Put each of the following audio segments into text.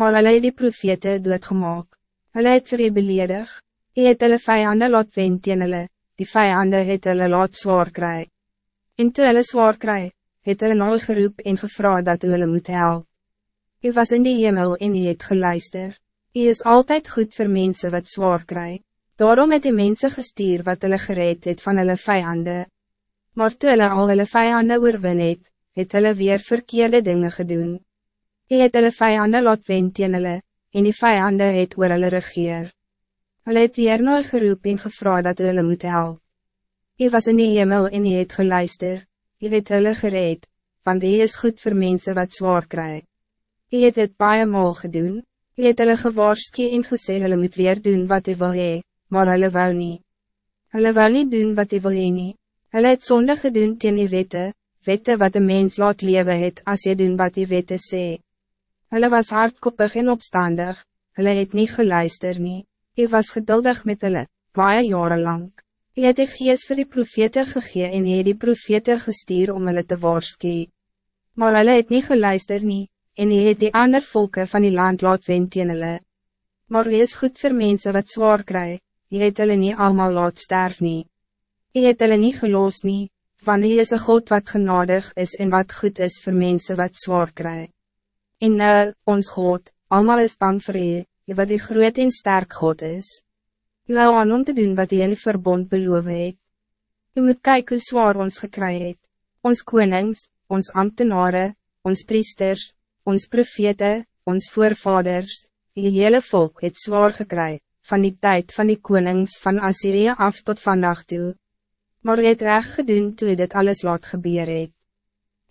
Maar hulle het die profete doodgemaak. Hulle het vir u beledig. U het hulle vijanden laat wen teen hulle. Die vijanden het hulle laat zwaar kry. En toe hulle zwaar kry, het hulle nou geroep en gevra dat hulle moet help. U was in die hemel en u het geluister. U is altijd goed voor mensen wat zwaar kry. Daarom het die mense gestuur wat hulle gereed het van hulle vijanden. Maar toe hulle al hulle vijanden oorwin het, het hulle weer verkeerde dingen gedoen. Hy het hulle vijanden laat wen teen hulle, en die vijanden het oor hulle regeer. Hulle het hier nou geroep en gevra dat hulle moet help. Hy was in die hemel en hy het geluister, hy het hulle gereed, want hy is goed voor mensen wat zwaar kry. Hy het het baie maal gedoen, hy het hulle gewaarskie en gesê hulle moet weer doen wat hy wil hee, maar hulle wou nie. Hulle wou nie doen wat hy wil hee nie. Hulle het sonde gedoen teen die wette, wette wat de mens laat leven het als je doen wat die wette sê. Hulle was hardkoppig en opstandig, hulle het niet geluister nie, hy was geduldig met hulle, baie jare lang. Hy het die geest vir die profete gegee en het die profete gestuur om hulle te waarskie. Maar hulle het niet geluister nie, en hy het die ander volken van die land laat wen teen hulle. Maar hy is goed voor mensen wat zwaar kry, hy het hulle nie allemaal laat sterf nie. Hy het hulle nie geloos nie, van hy is een God wat genadig is en wat goed is voor mensen wat zwaar krijgen. En nou, ons God, allemaal is bang voor hy, jy wat die groot en sterk God is. Jy hou aan om te doen wat hy in die verbond beloof het. Jy moet kijken hoe zwaar ons gekry het. Ons konings, ons ambtenaren, ons priesters, ons profete, ons voorvaders, die hele volk het zwaar gekry, van die tijd van die konings van Assyrië af tot vandaag toe maar hy het recht gedoen toe dit alles laat gebeur het.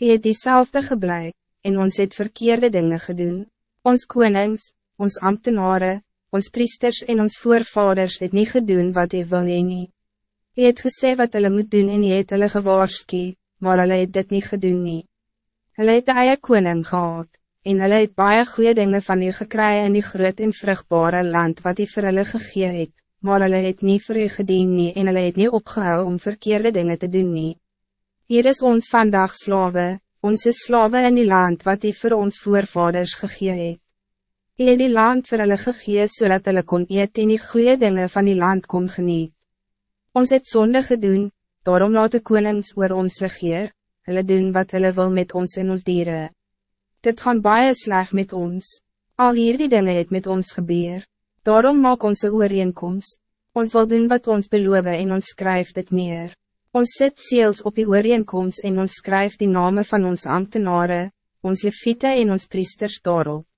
Hy het diezelfde geblei, en ons het verkeerde dingen gedoen. Ons konings, ons ambtenaren, ons priesters en ons voorvaders het niet gedoen wat hy wil heen nie. Hy het gesê wat hulle moet doen en hy het hulle gewaarskie, maar hulle het dit niet gedoen nie. Hulle het eie koning gehad, en hulle het baie goede dingen van u gekry in die groot en vruchtbare land wat hy vir hulle gegee het maar hulle het nie vir u gedien nie en hulle het nie opgehou om verkeerde dingen te doen nie. Hier is ons vandaag slawe, ons is slawe in die land wat hy vir ons voorvaders gegee het. Hy het die land vir hulle gegee zodat hulle kon eet en die goede dingen van die land kon geniet. Ons het zonde gedoen, daarom laat de konings oor ons regeer, hulle doen wat hulle wil met ons en ons dieren. Dit gaan baie sleg met ons, al hier die dinge het met ons gebeur. Daarom maak ons een ooreenkomst. Ons wil doen wat ons beloven en ons skryf dit neer. Ons zet seels op die ooreenkomst en ons skryf die namen van ons ambtenaren, ons leviete en ons priesters daarop.